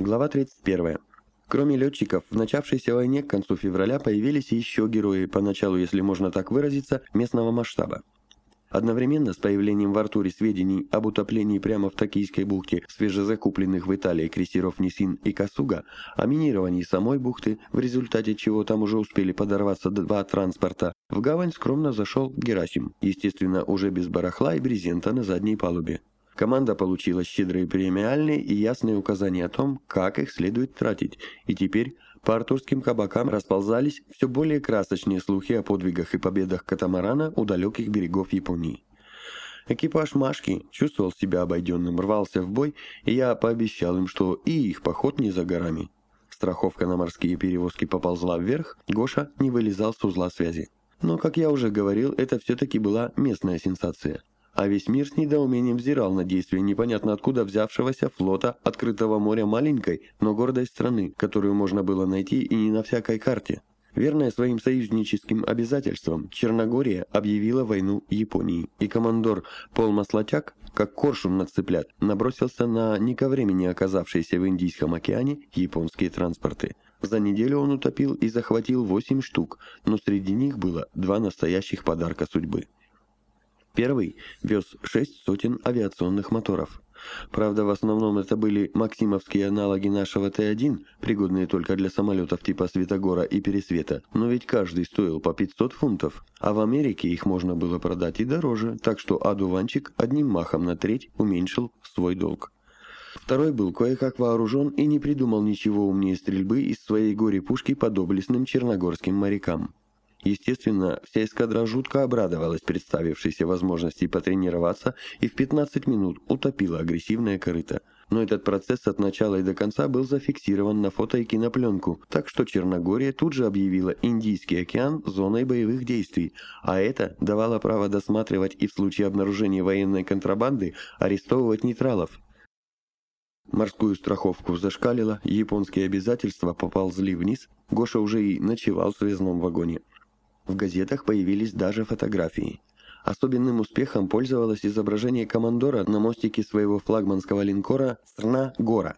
Глава 31. Кроме летчиков, в начавшейся войне к концу февраля появились еще герои, поначалу, если можно так выразиться, местного масштаба. Одновременно с появлением в Артуре сведений об утоплении прямо в Токийской бухте свежезакупленных в Италии крейсеров Нисин и Касуга, о минировании самой бухты, в результате чего там уже успели подорваться два транспорта, в гавань скромно зашел Герасим, естественно, уже без барахла и брезента на задней палубе. Команда получила щедрые премиальные и ясные указания о том, как их следует тратить, и теперь по артурским кабакам расползались все более красочные слухи о подвигах и победах катамарана у далеких берегов Японии. Экипаж Машки чувствовал себя обойденным, рвался в бой, и я пообещал им, что и их поход не за горами. Страховка на морские перевозки поползла вверх, Гоша не вылезал с узла связи. Но, как я уже говорил, это все-таки была местная сенсация а весь мир с недоумением взирал на действия непонятно откуда взявшегося флота открытого моря маленькой, но гордой страны, которую можно было найти и не на всякой карте. Верная своим союзническим обязательствам, Черногория объявила войну Японии, и командор Пол Маслачак, как коршун на цыплят, набросился на не ко времени оказавшиеся в Индийском океане японские транспорты. За неделю он утопил и захватил 8 штук, но среди них было два настоящих подарка судьбы. Первый вез шесть сотен авиационных моторов. Правда, в основном это были максимовские аналоги нашего Т-1, пригодные только для самолетов типа Светогора и Пересвета, но ведь каждый стоил по 500 фунтов, а в Америке их можно было продать и дороже, так что Адуванчик одним махом на треть уменьшил свой долг. Второй был кое-как вооружен и не придумал ничего умнее стрельбы из своей горе-пушки по доблестным черногорским морякам. Естественно, вся эскадра жутко обрадовалась представившейся возможности потренироваться и в 15 минут утопила агрессивное корыто. Но этот процесс от начала и до конца был зафиксирован на фото и кинопленку, так что Черногория тут же объявила Индийский океан зоной боевых действий, а это давало право досматривать и в случае обнаружения военной контрабанды арестовывать нейтралов. Морскую страховку зашкалило, японские обязательства поползли вниз, Гоша уже и ночевал в связном вагоне. В газетах появились даже фотографии. Особенным успехом пользовалось изображение командора на мостике своего флагманского линкора «Срна Гора».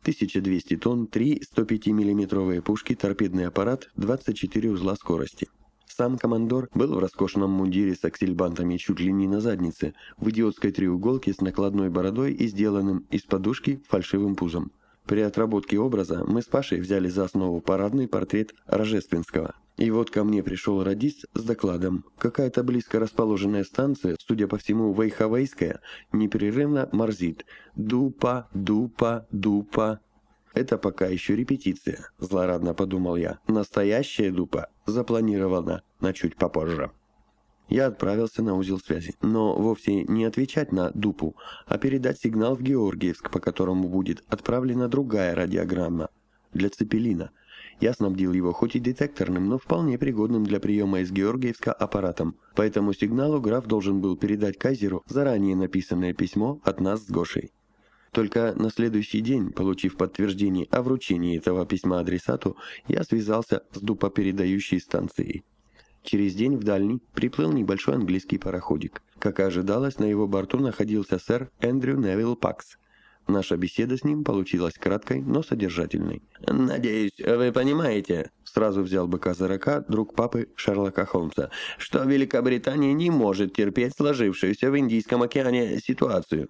1200 тонн, 3 105 миллиметровые пушки, торпедный аппарат, 24 узла скорости. Сам командор был в роскошном мундире с аксельбантами чуть ли не на заднице, в идиотской треуголке с накладной бородой и сделанным из подушки фальшивым пузом. При отработке образа мы с Пашей взяли за основу парадный портрет Рожественского – и вот ко мне пришел радист с докладом. Какая-то близко расположенная станция, судя по всему, Вейхавейская, непрерывно морзит. Дупа, дупа, дупа. Это пока еще репетиция, злорадно подумал я. Настоящая дупа запланирована на чуть попозже. Я отправился на узел связи, но вовсе не отвечать на дупу, а передать сигнал в Георгиевск, по которому будет отправлена другая радиограмма для Цепелина – я снабдил его хоть и детекторным, но вполне пригодным для приема из Георгиевска аппаратом. По этому сигналу граф должен был передать Кайзеру заранее написанное письмо от нас с Гошей. Только на следующий день, получив подтверждение о вручении этого письма адресату, я связался с дупопередающей станцией. Через день в дальний приплыл небольшой английский пароходик. Как и ожидалось, на его борту находился сэр Эндрю Невилл Пакс – Наша беседа с ним получилась краткой, но содержательной. «Надеюсь, вы понимаете», — сразу взял быка за рока друг папы Шерлока Холмса, «что Великобритания не может терпеть сложившуюся в Индийском океане ситуацию».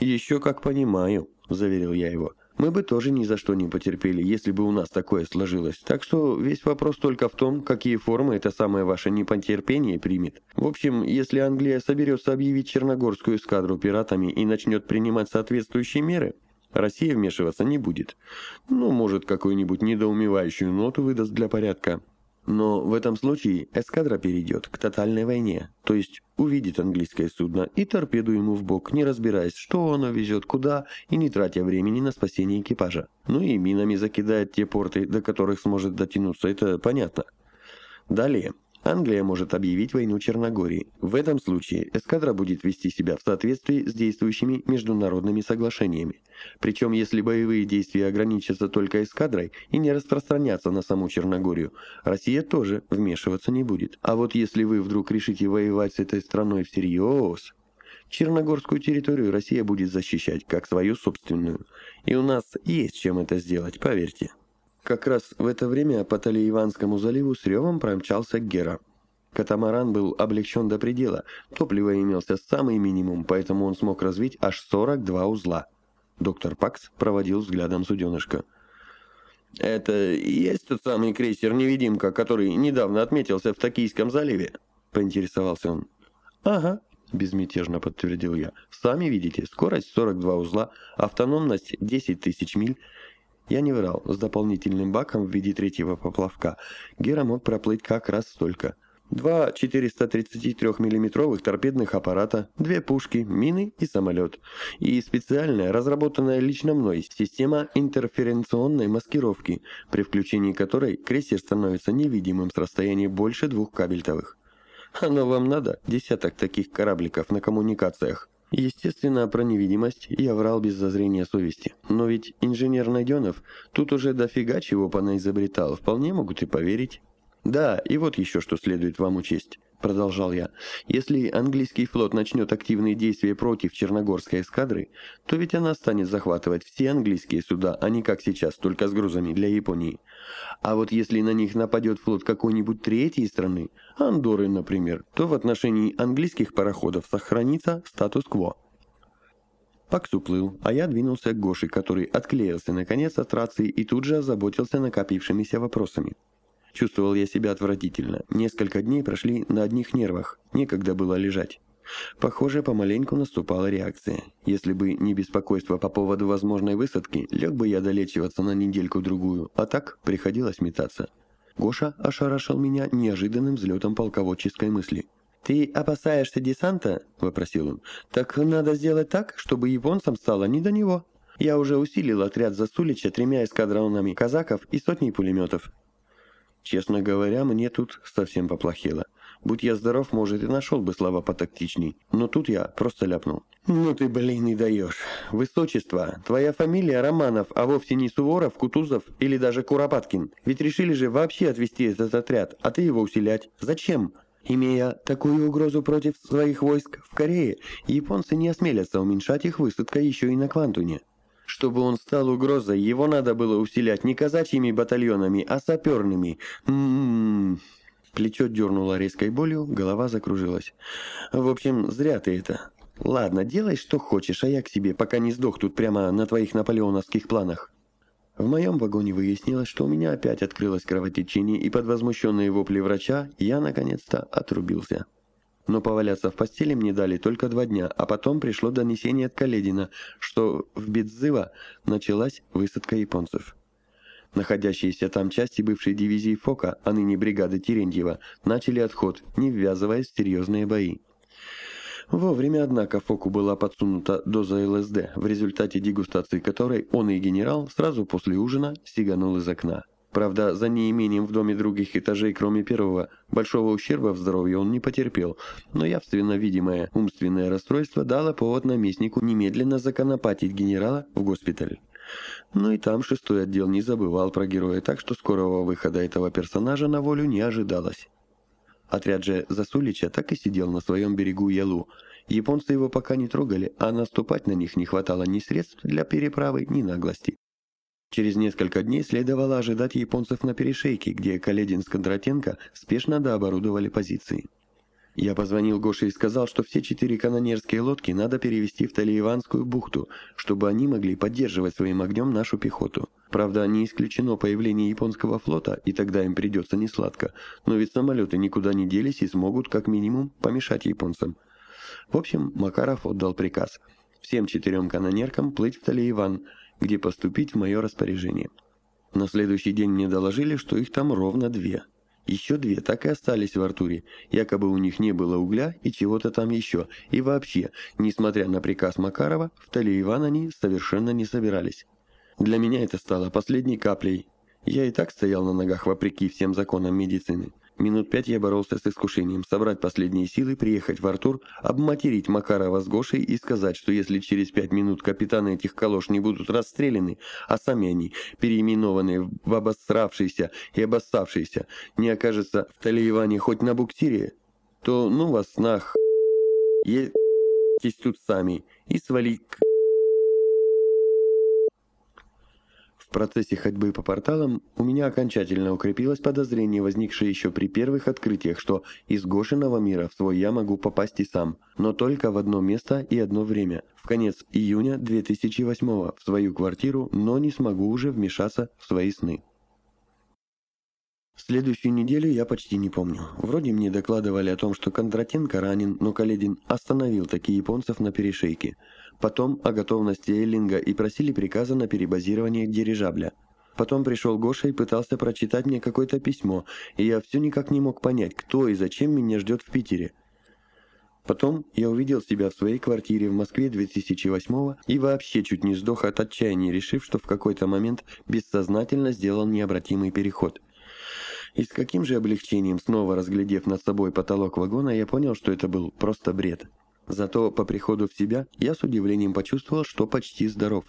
«Еще как понимаю», — заверил я его. Мы бы тоже ни за что не потерпели, если бы у нас такое сложилось. Так что весь вопрос только в том, какие формы это самое ваше непотерпение примет. В общем, если Англия соберется объявить Черногорскую эскадру пиратами и начнет принимать соответствующие меры, Россия вмешиваться не будет. Ну, может, какую-нибудь недоумевающую ноту выдаст для порядка. Но в этом случае эскадра перейдет к тотальной войне, то есть увидит английское судно и торпеду ему в бок, не разбираясь, что оно везет, куда, и не тратя времени на спасение экипажа. Ну и минами закидает те порты, до которых сможет дотянуться, это понятно. Далее. Англия может объявить войну Черногории. В этом случае эскадра будет вести себя в соответствии с действующими международными соглашениями. Причем, если боевые действия ограничатся только эскадрой и не распространятся на саму Черногорию, Россия тоже вмешиваться не будет. А вот если вы вдруг решите воевать с этой страной всерьез, Черногорскую территорию Россия будет защищать как свою собственную. И у нас есть чем это сделать, поверьте. Как раз в это время по Талиеванскому заливу с ревом промчался Гера. Катамаран был облегчен до предела, топлива имелся самый минимум, поэтому он смог развить аж 42 узла. Доктор Пакс проводил взглядом суденышко. «Это и есть тот самый крейсер-невидимка, который недавно отметился в Токийском заливе?» — поинтересовался он. «Ага», — безмятежно подтвердил я. «Сами видите, скорость 42 узла, автономность 10 тысяч миль». Я не врал, с дополнительным баком в виде третьего поплавка. Гера мог проплыть как раз столько — Два 433 миллиметровых торпедных аппарата, две пушки, мины и самолет. И специальная, разработанная лично мной, система интерференционной маскировки, при включении которой крейсер становится невидимым с расстояния больше двух кабельтовых. Оно вам надо, десяток таких корабликов на коммуникациях. Естественно, про невидимость я врал без зазрения совести. Но ведь инженер Найденов тут уже дофига чего понаизобретал, вполне могут и поверить. «Да, и вот еще что следует вам учесть», — продолжал я. «Если английский флот начнет активные действия против Черногорской эскадры, то ведь она станет захватывать все английские суда, а не как сейчас, только с грузами для Японии. А вот если на них нападет флот какой-нибудь третьей страны, Андоры, например, то в отношении английских пароходов сохранится статус-кво». Пакс уплыл, а я двинулся к Гоше, который отклеился наконец от рации и тут же озаботился накопившимися вопросами. Чувствовал я себя отвратительно. Несколько дней прошли на одних нервах. Некогда было лежать. Похоже, помаленьку наступала реакция. Если бы не беспокойство по поводу возможной высадки, лег бы я долечиваться на недельку-другую, а так приходилось метаться. Гоша ошарашил меня неожиданным взлетом полководческой мысли. «Ты опасаешься десанта?» – вопросил он. «Так надо сделать так, чтобы японцам стало не до него. Я уже усилил отряд Засулича тремя эскадронами казаков и сотней пулеметов. Честно говоря, мне тут совсем поплохело. Будь я здоров, может, и нашел бы слова потактичней. Но тут я просто ляпнул. «Ну ты, блин, и даешь. Высочество, твоя фамилия Романов, а вовсе не Суворов, Кутузов или даже Куропаткин. Ведь решили же вообще отвести этот отряд, а ты его усилять. Зачем?» Имея такую угрозу против своих войск в Корее, японцы не осмелятся уменьшать их высадкой еще и на Квантуне. Чтобы он стал угрозой, его надо было усилять не казачьими батальонами, а саперными. М-м-м. Плечо дернуло резкой болью, голова закружилась. В общем, зря ты это. Ладно, делай что хочешь, а я к себе, пока не сдох тут прямо на твоих наполеоновских планах. В моем вагоне выяснилось, что у меня опять открылось кровотечение, и под возмущенные вопли врача я наконец-то отрубился. Но поваляться в постели мне дали только два дня, а потом пришло донесение от Каледина, что в Бедзыва началась высадка японцев. Находящиеся там части бывшей дивизии Фока, а ныне бригады Терентьева, начали отход, не ввязываясь в серьезные бои. Вовремя, однако, Фоку была подсунута доза ЛСД, в результате дегустации которой он и генерал сразу после ужина сиганул из окна. Правда, за неимением в доме других этажей, кроме первого, большого ущерба в здоровье он не потерпел, но явственно видимое умственное расстройство дало повод наместнику немедленно законопатить генерала в госпиталь. Ну и там шестой отдел не забывал про героя, так что скорого выхода этого персонажа на волю не ожидалось. Отряд же Засулича так и сидел на своем берегу Ялу. Японцы его пока не трогали, а наступать на них не хватало ни средств для переправы, ни наглости. Через несколько дней следовало ожидать японцев на перешейке, где Каледин с Кондратенко спешно дооборудовали позиции. Я позвонил Гоше и сказал, что все четыре канонерские лодки надо перевести в Талиеванскую бухту, чтобы они могли поддерживать своим огнем нашу пехоту. Правда, не исключено появление японского флота, и тогда им придется несладко, но ведь самолеты никуда не делись и смогут, как минимум, помешать японцам. В общем, Макаров отдал приказ всем четырем канонеркам плыть в Талиеван – где поступить в мое распоряжение. На следующий день мне доложили, что их там ровно две. Еще две так и остались в Артуре. Якобы у них не было угля и чего-то там еще. И вообще, несмотря на приказ Макарова, в Талиеван они совершенно не собирались. Для меня это стало последней каплей. Я и так стоял на ногах вопреки всем законам медицины. Минут пять я боролся с искушением собрать последние силы, приехать в Артур, обматерить Макарова с Гошей и сказать, что если через пять минут капитаны этих калош не будут расстреляны, а сами они, переименованные в обосравшиеся и обоссавшиеся, не окажется в Талиеване хоть на буксире, то ну вас нах... Е... тут сами и свалить к... В процессе ходьбы по порталам у меня окончательно укрепилось подозрение, возникшее еще при первых открытиях, что из Гошиного мира в свой я могу попасть и сам, но только в одно место и одно время, в конец июня 2008 в свою квартиру, но не смогу уже вмешаться в свои сны. Следующую неделю я почти не помню. Вроде мне докладывали о том, что Кондратенко ранен, но Каледин остановил таких японцев на перешейке. Потом о готовности Эллинга и просили приказа на перебазирование дирижабля. Потом пришел Гоша и пытался прочитать мне какое-то письмо, и я все никак не мог понять, кто и зачем меня ждет в Питере. Потом я увидел себя в своей квартире в Москве 2008 и вообще чуть не сдох от отчаяния, решив, что в какой-то момент бессознательно сделал необратимый переход – и с каким же облегчением, снова разглядев над собой потолок вагона, я понял, что это был просто бред. Зато по приходу в себя я с удивлением почувствовал, что почти здоров.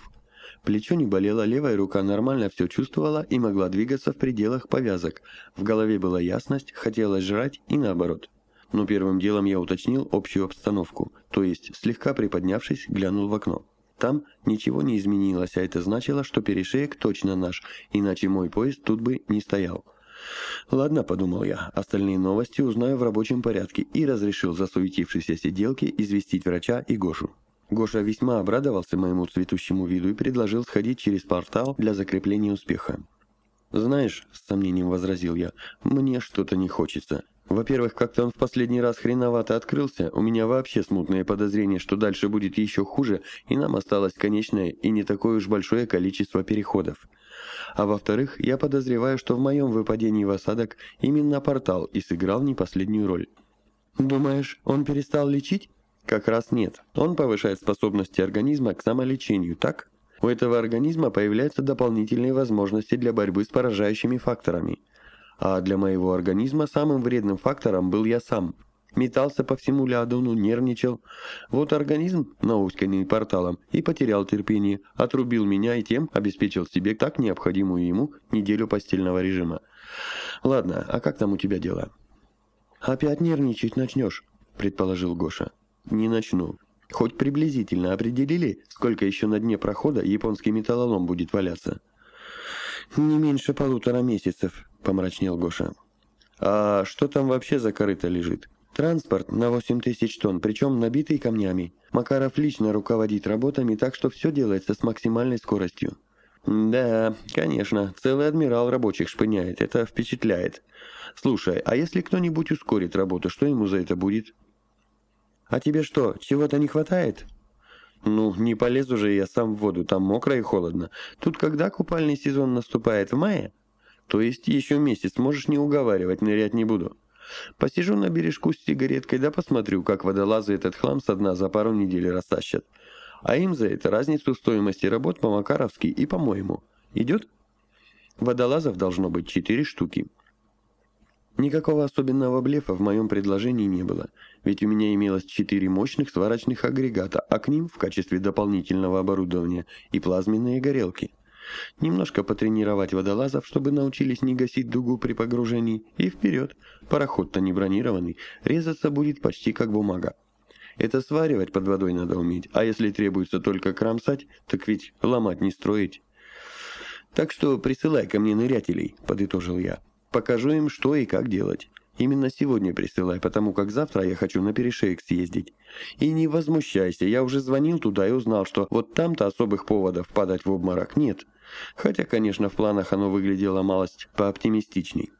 Плечо не болело, левая рука нормально все чувствовала и могла двигаться в пределах повязок. В голове была ясность, хотелось жрать и наоборот. Но первым делом я уточнил общую обстановку, то есть, слегка приподнявшись, глянул в окно. Там ничего не изменилось, а это значило, что перешеек точно наш, иначе мой поезд тут бы не стоял. «Ладно», — подумал я, — «остальные новости узнаю в рабочем порядке» и разрешил засуетившейся сиделке известить врача и Гошу. Гоша весьма обрадовался моему цветущему виду и предложил сходить через портал для закрепления успеха. «Знаешь», — с сомнением возразил я, — «мне что-то не хочется. Во-первых, как-то он в последний раз хреновато открылся, у меня вообще смутное подозрение, что дальше будет еще хуже, и нам осталось конечное и не такое уж большое количество переходов. А во-вторых, я подозреваю, что в моем выпадении в осадок именно портал и сыграл не последнюю роль. Думаешь, он перестал лечить? Как раз нет. Он повышает способности организма к самолечению, так? У этого организма появляются дополнительные возможности для борьбы с поражающими факторами. А для моего организма самым вредным фактором был я сам – Метался по всему Леодону, нервничал. Вот организм, науськанный порталом, и потерял терпение, отрубил меня и тем обеспечил себе так необходимую ему неделю постельного режима. Ладно, а как там у тебя дела? Опять нервничать начнешь, предположил Гоша. Не начну. Хоть приблизительно определили, сколько еще на дне прохода японский металлолом будет валяться? Не меньше полутора месяцев, помрачнел Гоша. А что там вообще за корыто лежит? Транспорт на 8 тысяч тонн, причем набитый камнями. Макаров лично руководит работами, так что все делается с максимальной скоростью. Да, конечно, целый адмирал рабочих шпыняет, это впечатляет. Слушай, а если кто-нибудь ускорит работу, что ему за это будет? А тебе что, чего-то не хватает? Ну, не полезу же я сам в воду, там мокро и холодно. Тут когда купальный сезон наступает, в мае? То есть еще месяц, можешь не уговаривать, нырять не буду. Посижу на бережку с сигареткой, да посмотрю, как водолазы этот хлам со дна за пару недель растащат. А им за это разницу стоимости работ по-макаровски и по-моему. Идет? Водолазов должно быть четыре штуки. Никакого особенного блефа в моем предложении не было, ведь у меня имелось четыре мощных сварочных агрегата, а к ним в качестве дополнительного оборудования и плазменные горелки. Немножко потренировать водолазов, чтобы научились не гасить дугу при погружении, и вперед. Пароход-то не бронированный, резаться будет почти как бумага. Это сваривать под водой надо уметь, а если требуется только кромсать, так ведь ломать не строить. Так что присылай ко мне нырятелей, подытожил я. Покажу им, что и как делать. Именно сегодня присылай, потому как завтра я хочу на перешеек съездить. И не возмущайся, я уже звонил туда и узнал, что вот там-то особых поводов падать в обморок нет. Хотя, конечно, в планах оно выглядело малость пооптимистичней.